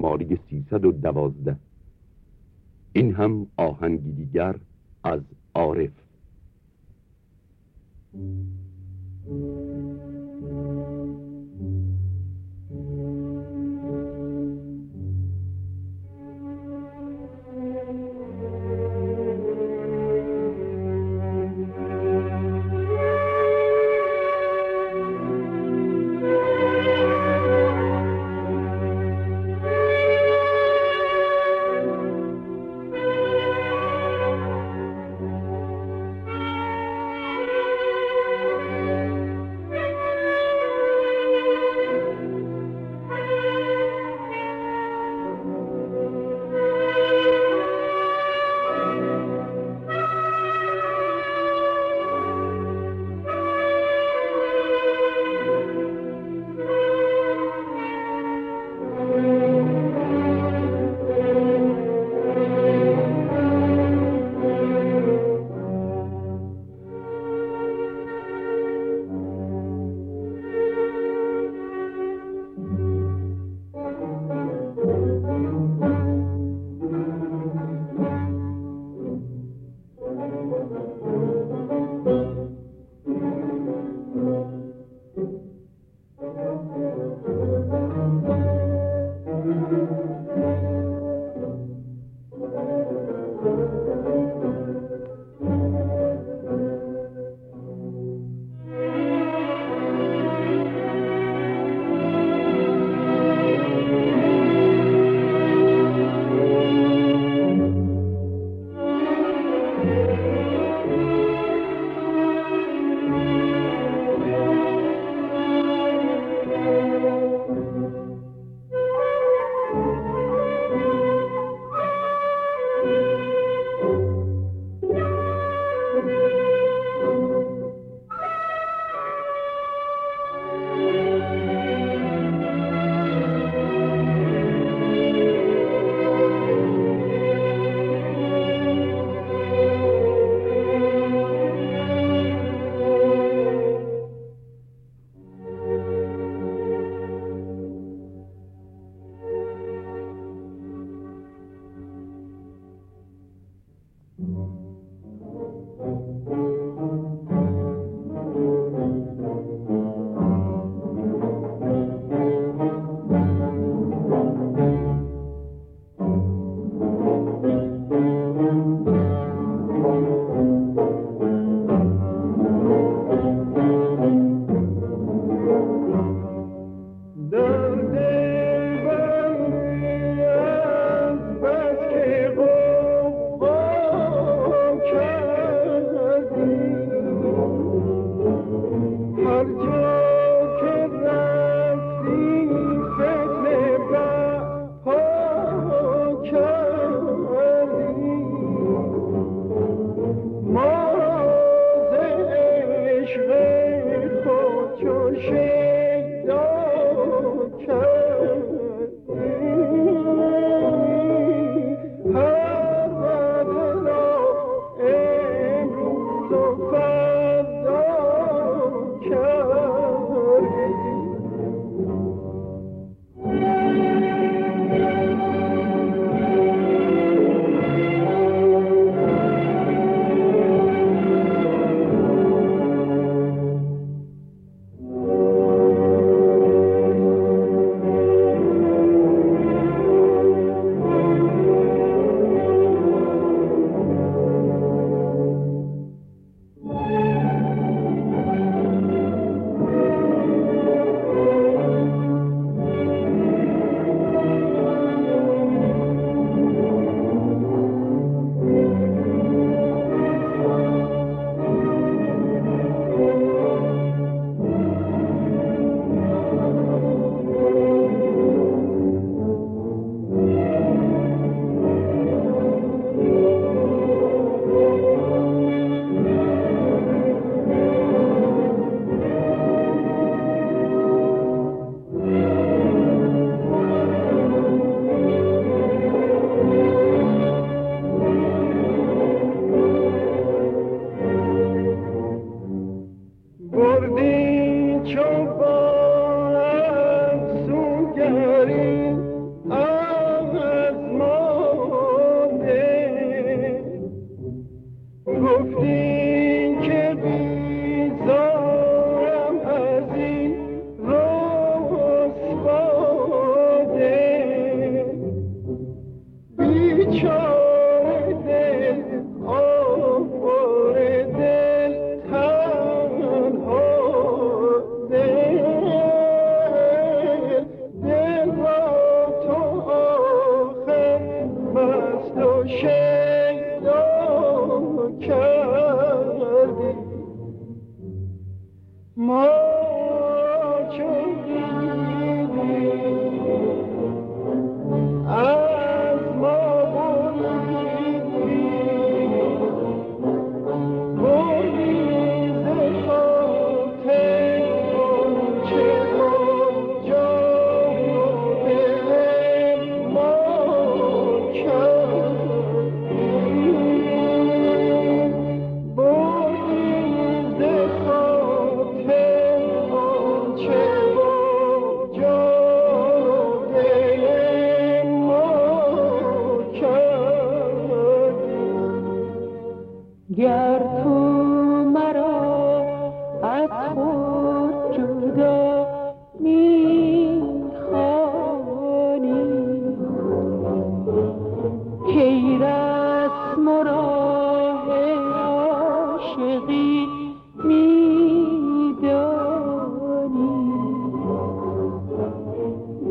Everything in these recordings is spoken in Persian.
شماره 312 این هم آهنگی دیگر از عارف.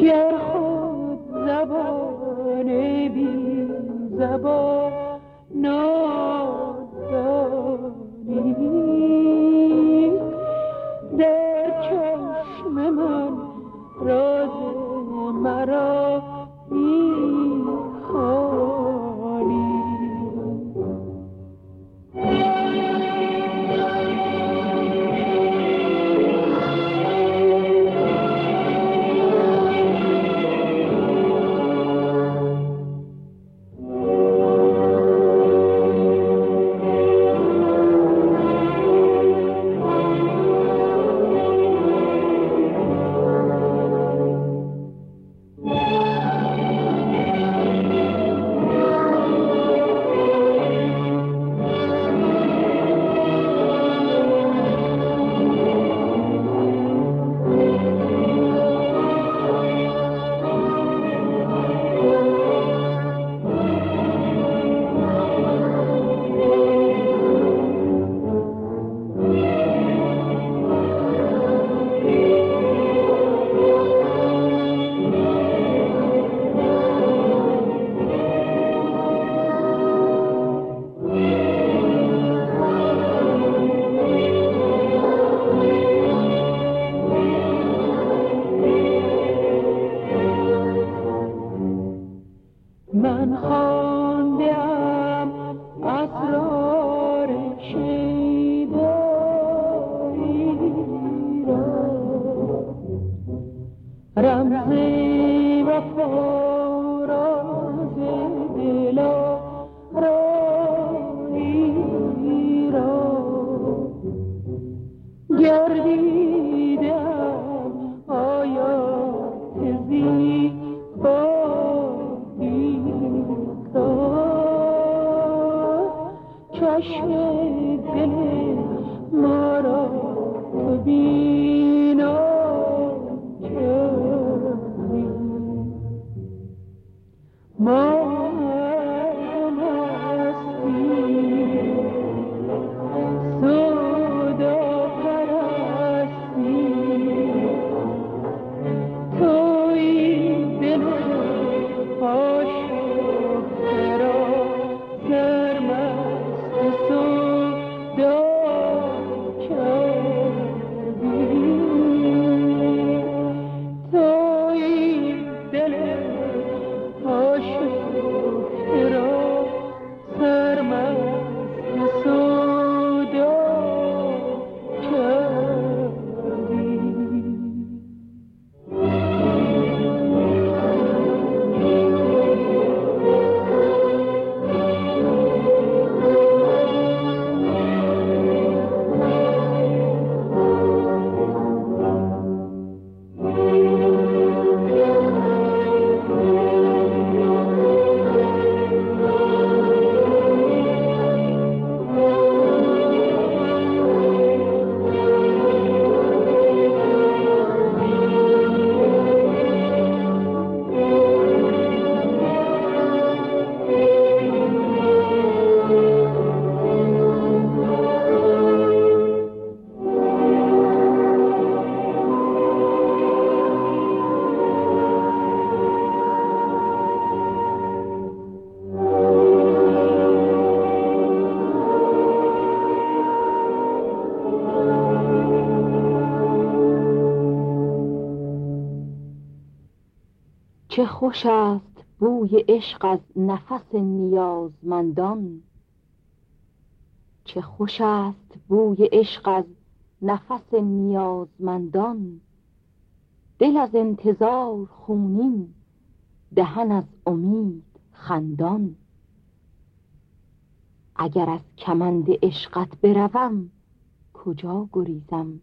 گر خود زبان بی زبان. گردیدم چه خوش است بوی عشق از نفس نیازمندان. چه خوش است بوی عشق از نفس نیازمندان. دل از انتظار خونین دهن از امید خندان. اگر از کمند عشقت بروم کجا گریزم؟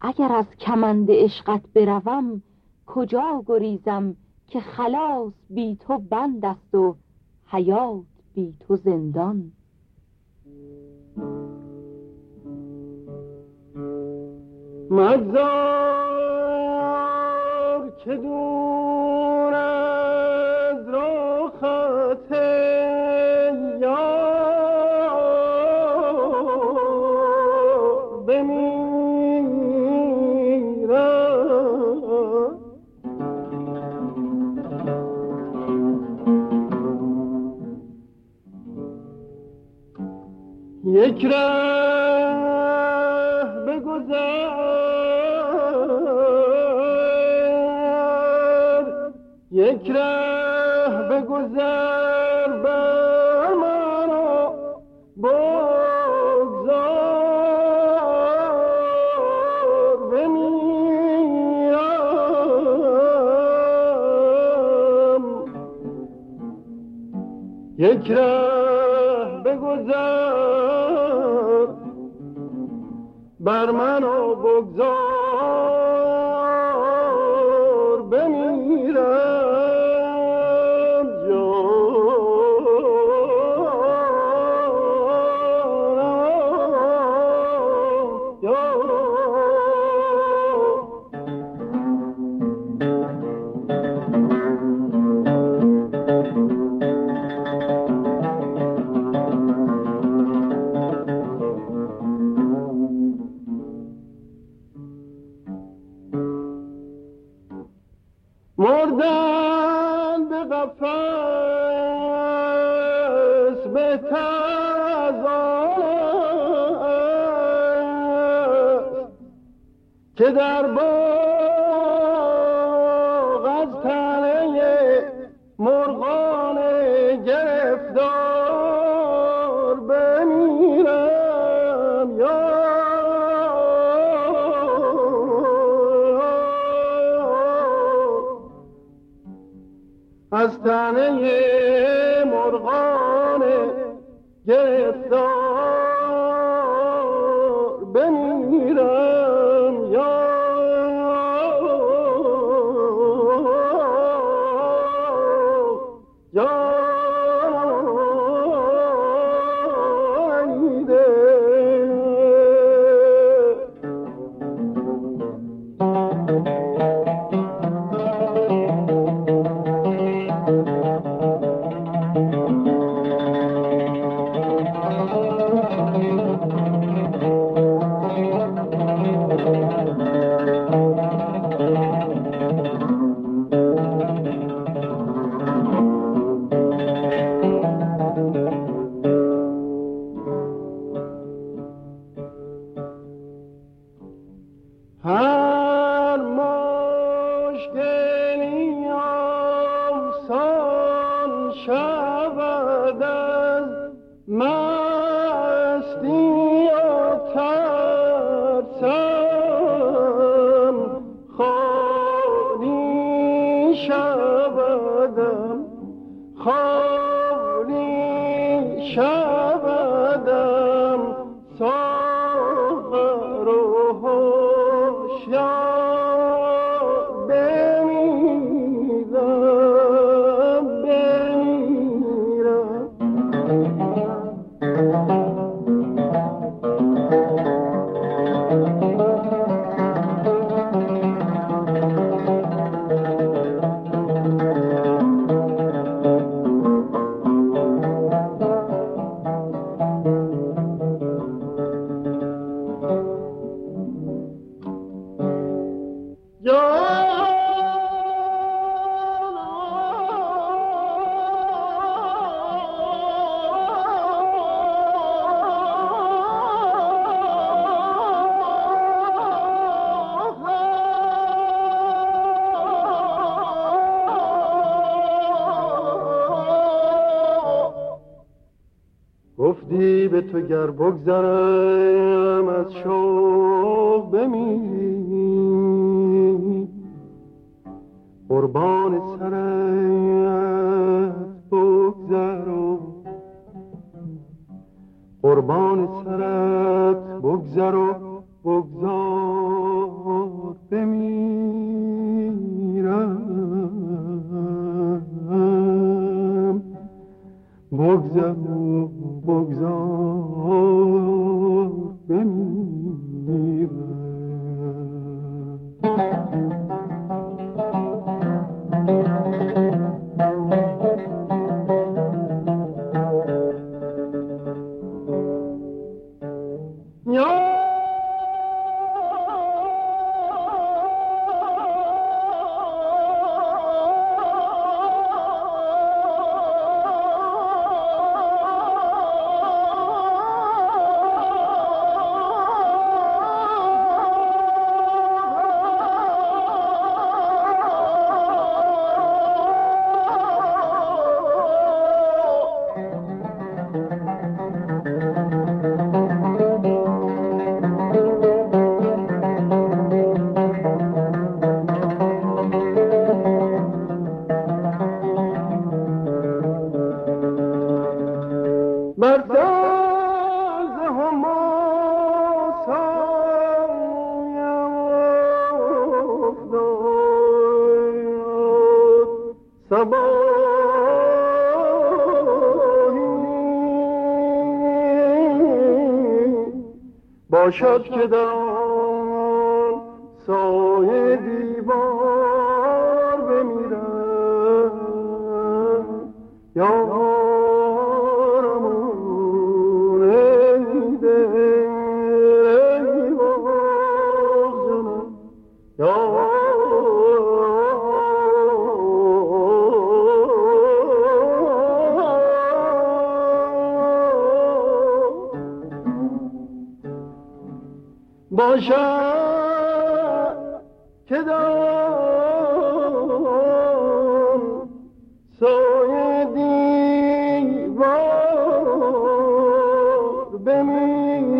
اگر از کمند عشقت بروم کجا گریزم که خلاص بی تو بند است و حیات بی تو زندان؟ مزار که دور بمیرم از تنه مرغان گرفتار हाँ به تو Oh. مرتاز هما سبا باشد که در سایه دیوار بمیرم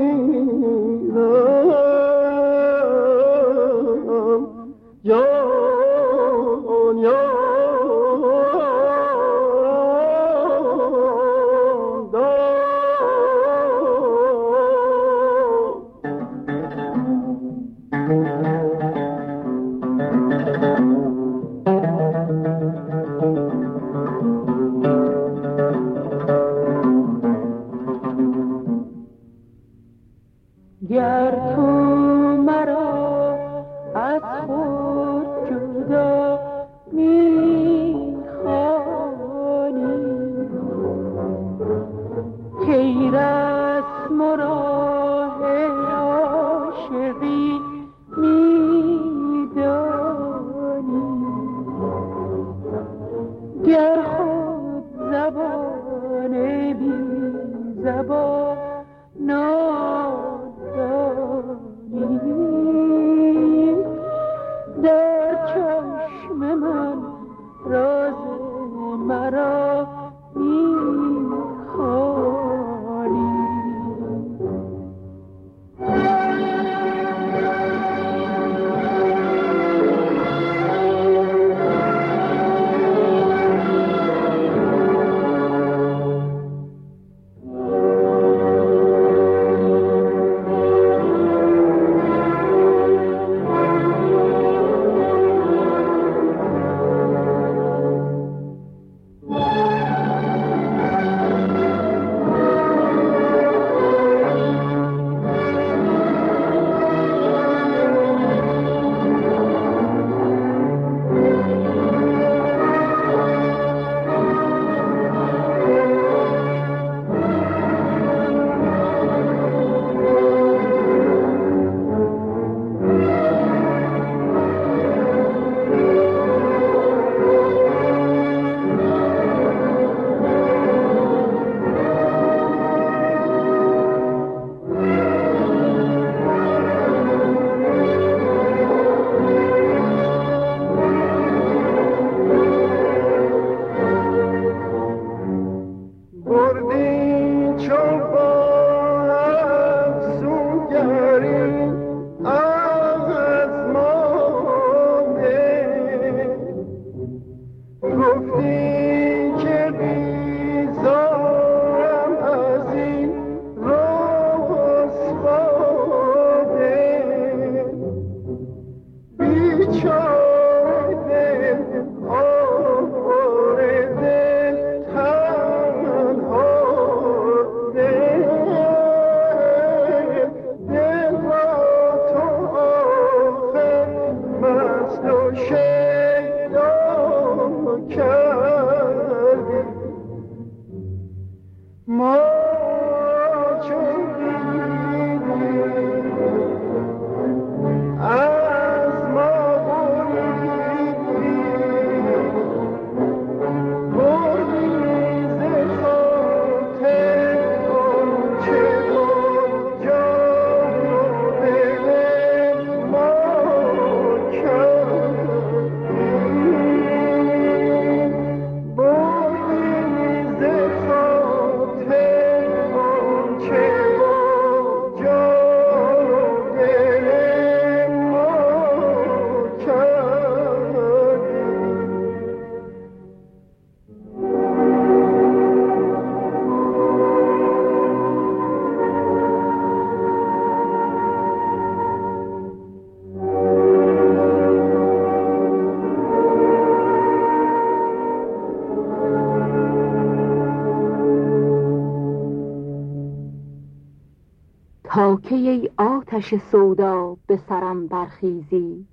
آتش سودا به سرم برخیزی.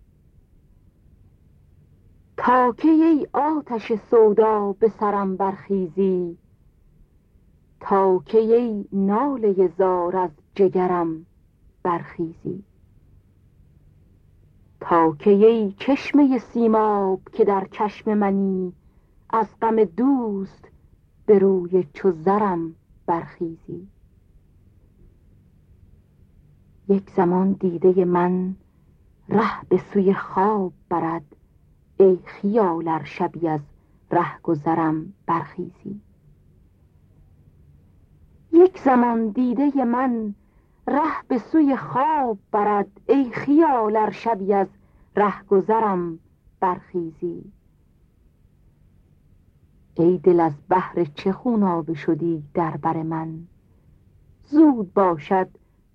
تا که ای آتش سودا به سرم برخیزی؟ تا که ای ناله زار از جگرم برخیزی؟ تا که ای چشمه سیماب که در چشم منی از غم دوست به روی چو زرم برخیزی؟ یک زمان دیده من ره به سوی خواب برد. ای خیال شبی از ره گذرم برخیزی. یک زمان دیده من ره به سوی خواب برد. ای خیال شبی از ره گذرم برخیزی. ای دل از بحر چه خونابه شدی در بر من؟ زود باشد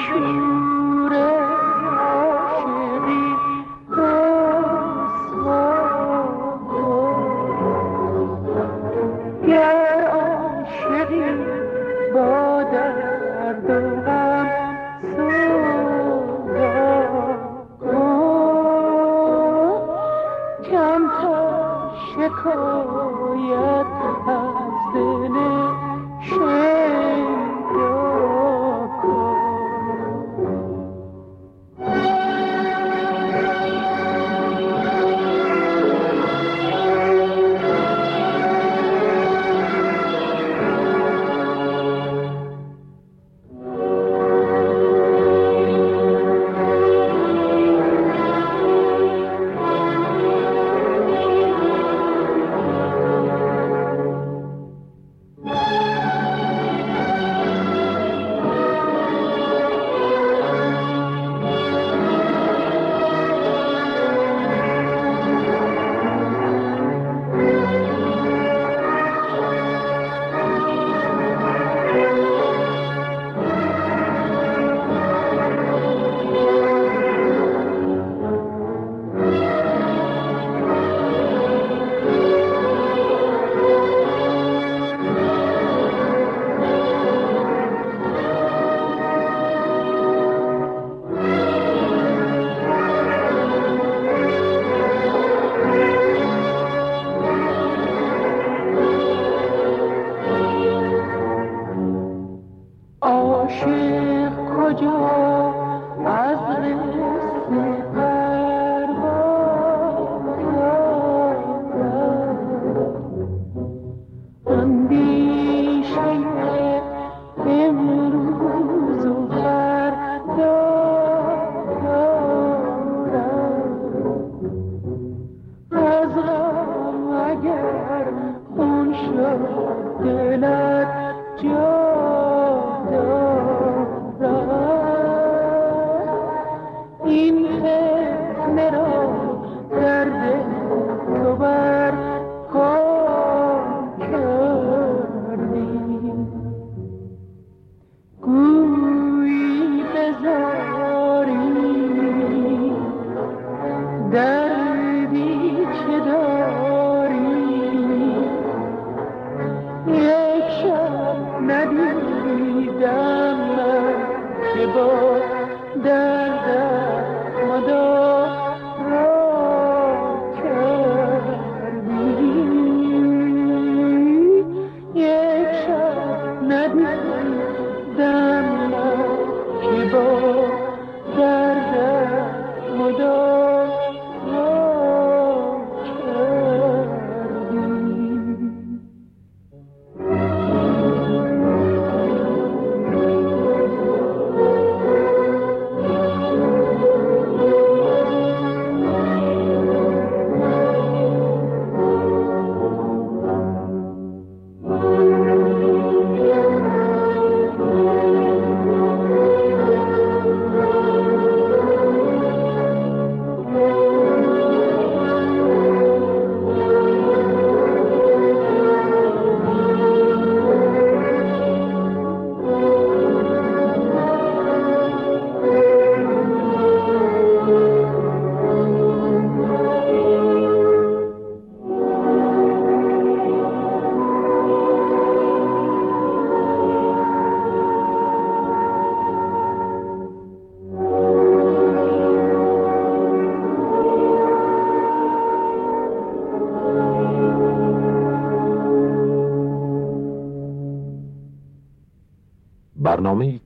失去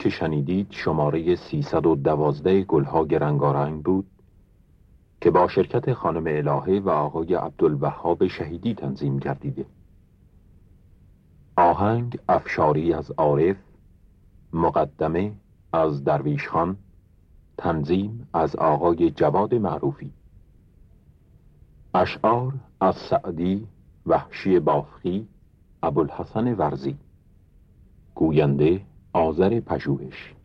که شنیدید شماره 312 گلهای رنگارنگ بود که با شرکت خانم الهه و آقای عبدالوهاب شهیدی تنظیم گردیده. آهنگ افشاری از عارف مقدمه از درویش خان تنظیم از آقای جواد معروفی. اشعار از سعدی وحشی بافخی ابوالحسن ورزی. گوینده آذر پژوهش.